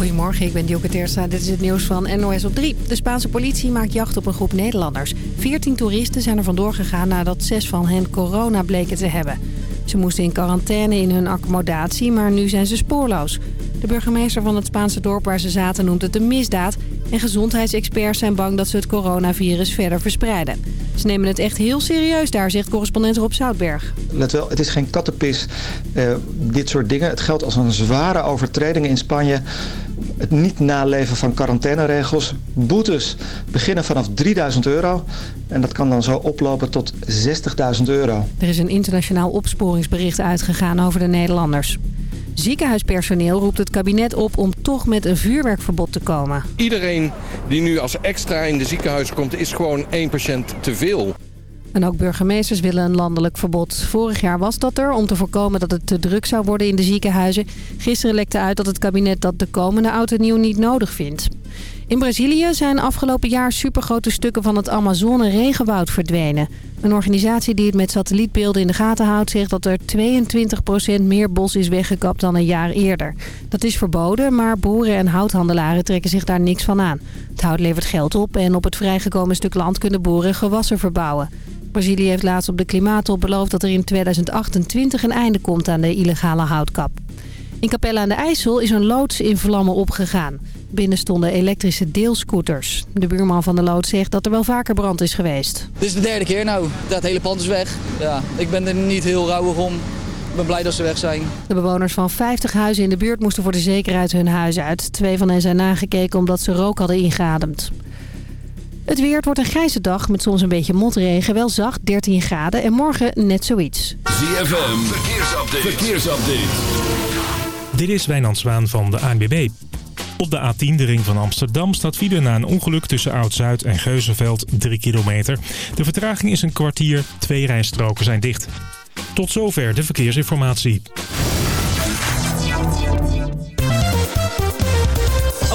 Goedemorgen, ik ben Dioke Teerstra. Dit is het nieuws van NOS op 3. De Spaanse politie maakt jacht op een groep Nederlanders. 14 toeristen zijn er vandoor gegaan nadat zes van hen corona bleken te hebben. Ze moesten in quarantaine in hun accommodatie, maar nu zijn ze spoorloos. De burgemeester van het Spaanse dorp waar ze zaten noemt het een misdaad... en gezondheidsexperts zijn bang dat ze het coronavirus verder verspreiden. Ze nemen het echt heel serieus daar, zegt correspondent Rob Zoutberg. Let wel, het is geen kattenpis, uh, dit soort dingen. Het geldt als een zware overtreding in Spanje. Het niet naleven van quarantaineregels. Boetes beginnen vanaf 3000 euro. En dat kan dan zo oplopen tot 60.000 euro. Er is een internationaal opsporingsbericht uitgegaan over de Nederlanders. Ziekenhuispersoneel roept het kabinet op om toch met een vuurwerkverbod te komen. Iedereen die nu als extra in de ziekenhuis komt is gewoon één patiënt te veel. En ook burgemeesters willen een landelijk verbod. Vorig jaar was dat er om te voorkomen dat het te druk zou worden in de ziekenhuizen. Gisteren lekte uit dat het kabinet dat de komende oud en nieuw niet nodig vindt. In Brazilië zijn afgelopen jaar supergrote stukken van het Amazone-regenwoud verdwenen. Een organisatie die het met satellietbeelden in de gaten houdt... zegt dat er 22% meer bos is weggekapt dan een jaar eerder. Dat is verboden, maar boeren en houthandelaren trekken zich daar niks van aan. Het hout levert geld op en op het vrijgekomen stuk land kunnen boeren gewassen verbouwen. Brazilië heeft laatst op de klimaattop beloofd dat er in 2028 een einde komt aan de illegale houtkap. In Capelle aan de IJssel is een loods in vlammen opgegaan. Binnen stonden elektrische deelscooters. De buurman van de loods zegt dat er wel vaker brand is geweest. Dit is de derde keer nou. Dat hele pand is weg. Ja, ik ben er niet heel rouwig om. Ik ben blij dat ze weg zijn. De bewoners van 50 huizen in de buurt moesten voor de zekerheid hun huis uit. Twee van hen zijn nagekeken omdat ze rook hadden ingeademd. Het weer wordt een grijze dag met soms een beetje motregen. Wel zacht, 13 graden. En morgen net zoiets. ZFM, verkeersupdate. verkeersupdate. Dit is Wijnand Zwaan van de ANBB. Op de A10, de ring van Amsterdam, staat file na een ongeluk tussen Oud-Zuid en Geuzenveld 3 kilometer. De vertraging is een kwartier, twee rijstroken zijn dicht. Tot zover de verkeersinformatie.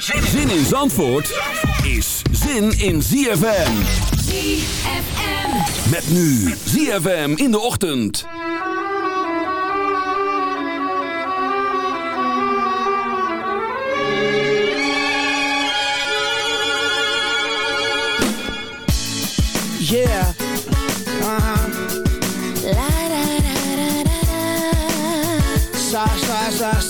Zin in Zandvoort is zin in ZFM. ZFM. Met nu ZFM in de ochtend. Yeah. La da da da da. Sorry, sorry, sorry, sorry.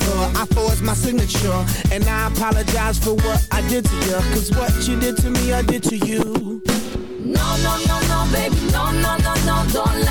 My signature. And I apologize for what I did to you Cause what you did to me, I did to you. No, no, no, no, baby, no, no, no, no, don't lie.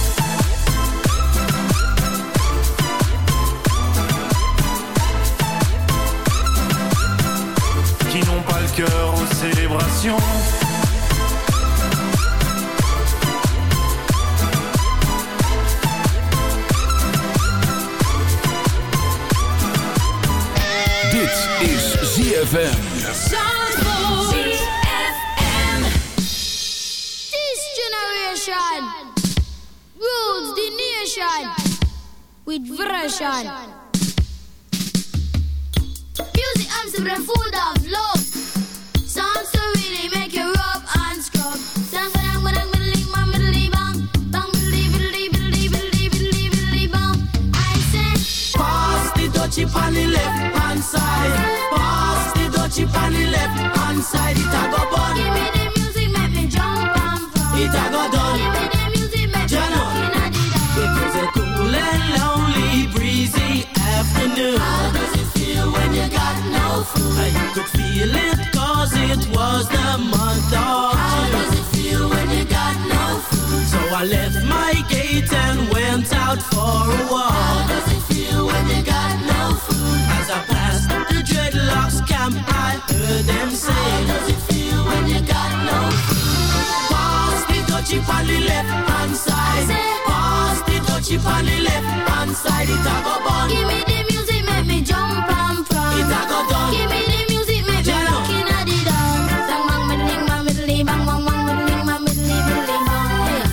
it on the left hand side, it a go bun. Give me the music, make me jump and prance. It a go done. Give me the music, make me rock inna the dance. Bang bang, middling, bang middling, bang bang, bang middling, bang middling, middling, bang.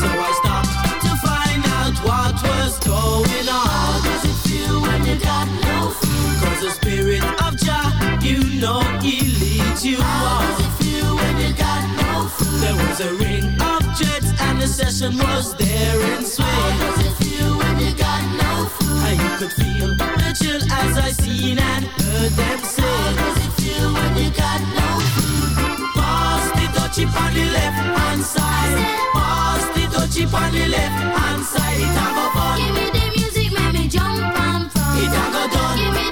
So I stopped to find out what was going on. How does it feel when you got no food? 'Cause the spirit of Jah, you know, he leads you How on. How does it feel when you got no food? There was a ring the session was there and swing. How does it feel when you got no food? I could feel the chill as I seen and heard them say. How does it feel when you got no food? Pass the touchy on the left hand side. Pass the touchy on the left hand side. It a go fun. Give me the music, make me jump and from. It a go done. Give me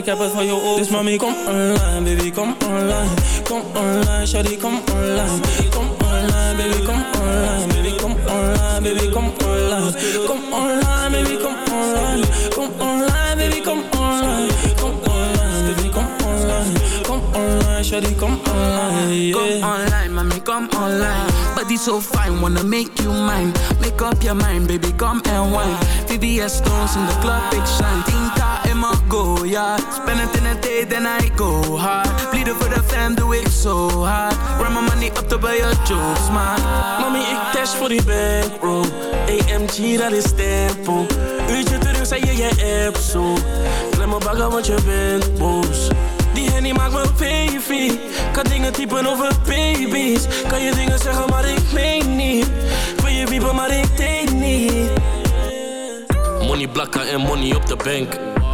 ik je. Dus mami, kom online, baby, kom online. Kom online, shawty, kom online. Kom online, baby, kom online. Baby, kom online, baby, kom online. Kom online, baby, kom online. Kom online, baby, kom online. Kom online, baby, kom online. Kom online, shawty, kom online. Come online, mommy, come online. Body so fine, wanna make you mine. Make up your mind, baby, come and wine. VVS stones in the club, big shine. My go, yeah. Spend it in a day, then I go hard. Bleeden for the fam, doe ik zo hard. Run my money up to buy your jokes, man. Mami, ik dash voor die bankroll. AMG, dat is tempo. Uurtje terug, zei je je app zo. Klem me bagger, want je bent boos. Die hennie maakt me baby. Kan dingen typen over baby's. Kan je dingen zeggen, maar ik meen niet. Wil je wiepen, maar ik denk niet. Money blakken en money op de bank.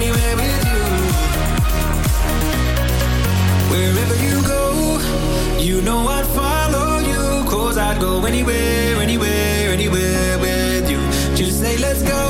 Anywhere with you. Wherever you go, you know I'd follow you. Cause I'd go anywhere, anywhere, anywhere with you. Just say let's go.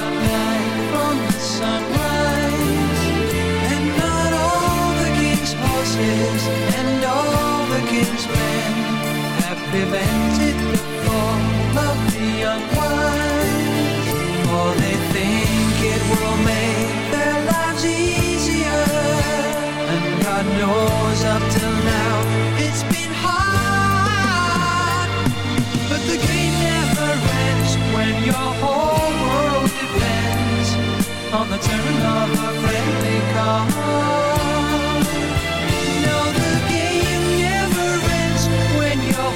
horses and all the king's men have prevented the fall of the unwise. For they think it will make their lives easier. And God knows up till now it's been hard. But the game never ends when your whole world depends on the turn of a friendly card.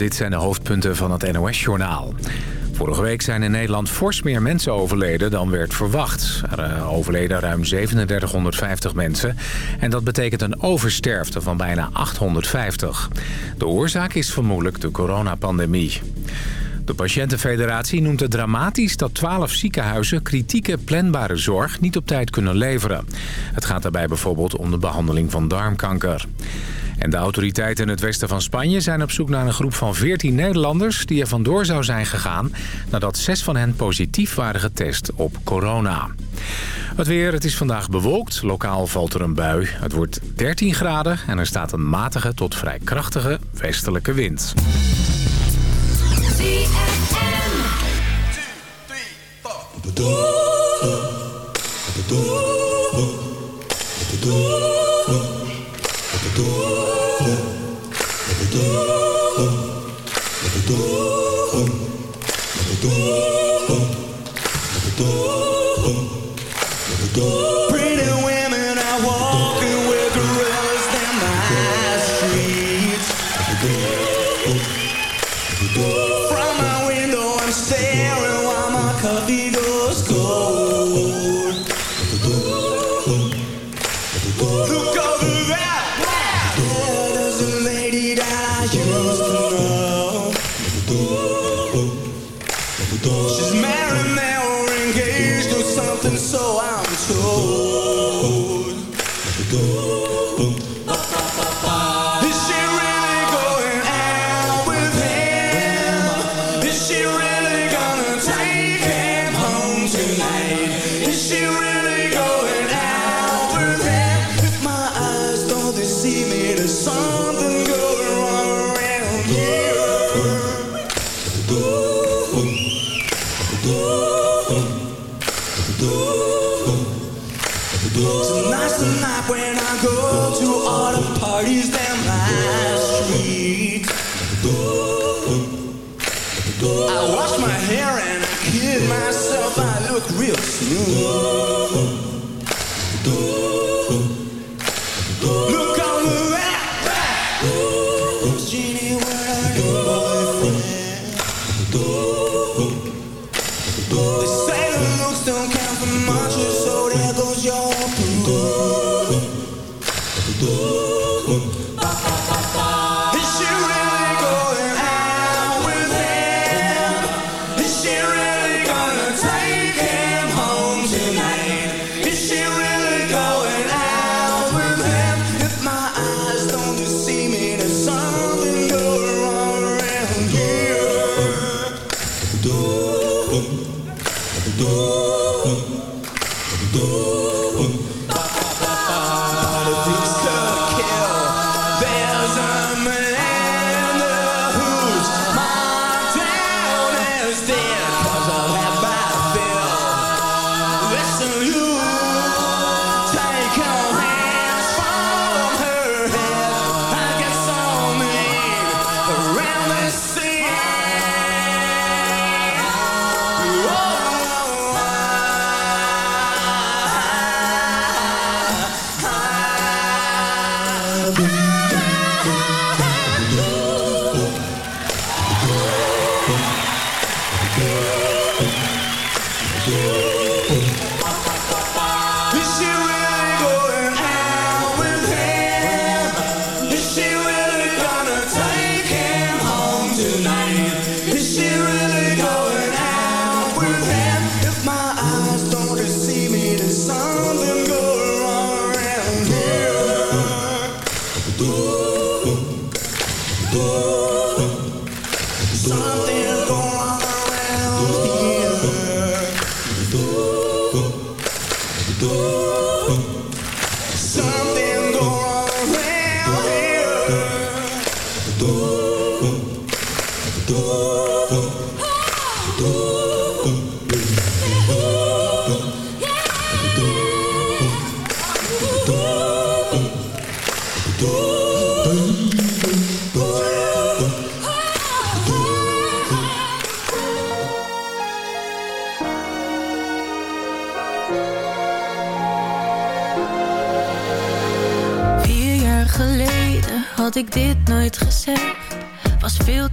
Dit zijn de hoofdpunten van het NOS-journaal. Vorige week zijn in Nederland fors meer mensen overleden dan werd verwacht. Er eh, overleden ruim 3750 mensen. En dat betekent een oversterfte van bijna 850. De oorzaak is vermoedelijk de coronapandemie. De Patiëntenfederatie noemt het dramatisch dat 12 ziekenhuizen kritieke planbare zorg niet op tijd kunnen leveren. Het gaat daarbij bijvoorbeeld om de behandeling van darmkanker. En de autoriteiten in het westen van Spanje zijn op zoek naar een groep van 14 Nederlanders... die er vandoor zou zijn gegaan nadat zes van hen positief waren getest op corona. Het weer, het is vandaag bewolkt. Lokaal valt er een bui. Het wordt 13 graden en er staat een matige tot vrij krachtige westelijke wind. do.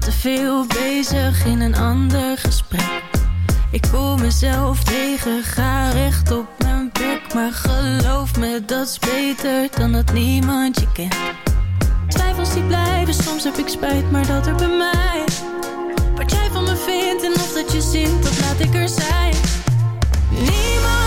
te veel bezig in een ander gesprek. Ik voel mezelf tegen, ga recht op mijn bek. Maar geloof me, dat is beter dan dat niemand je kent. Twijfels die blijven, soms heb ik spijt, maar dat er bij mij. Wat jij van me vindt en of dat je zint, dat laat ik er zijn. Niemand.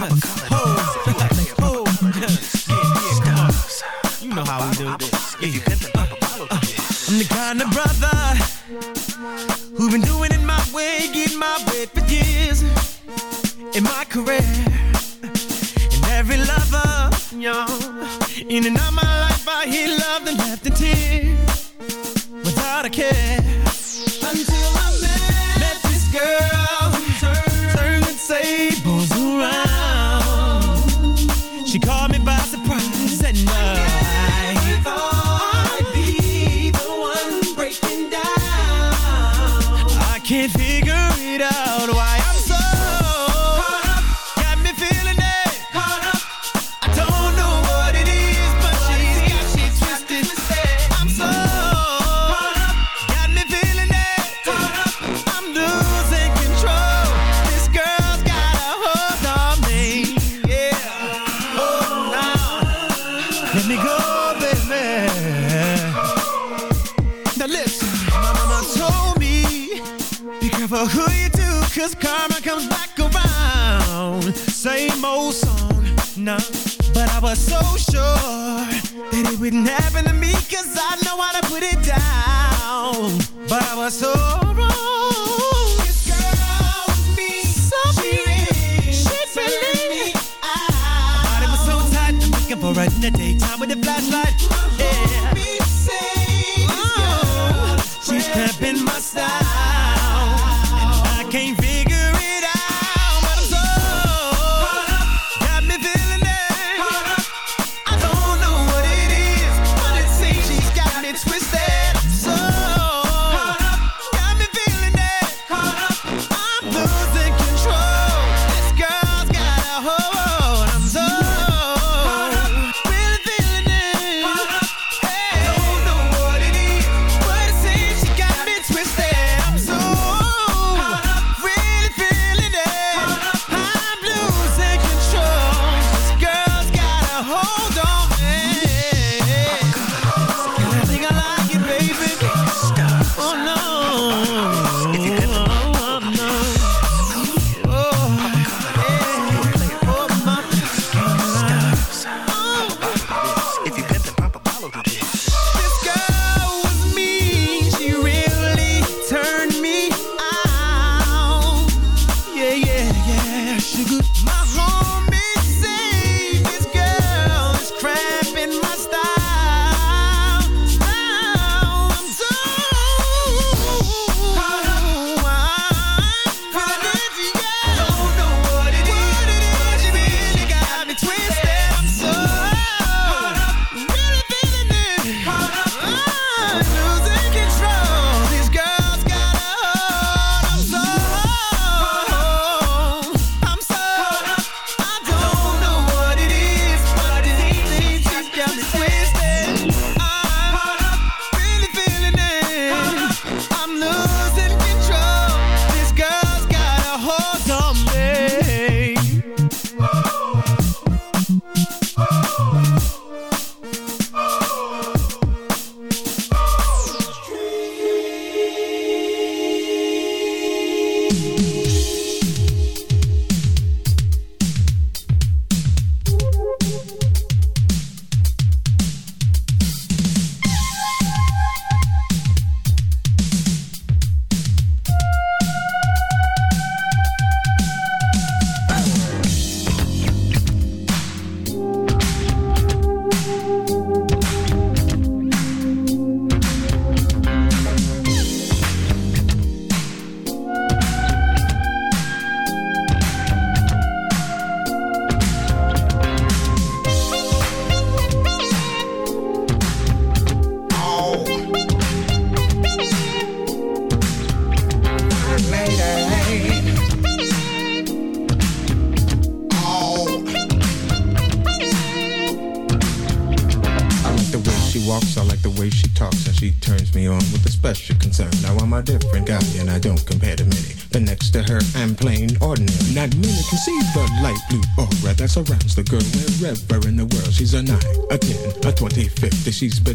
you know how we do this. I'm the kind of brother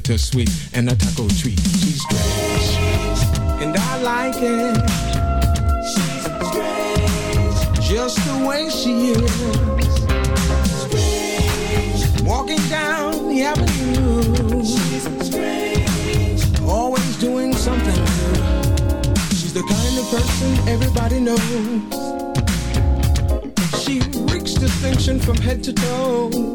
To sweet and a taco treat. She's strange, and I like it. She's strange, just the way she is. Strange, walking down the avenue. She's strange, always doing something new. She's the kind of person everybody knows. She reeks distinction from head to toe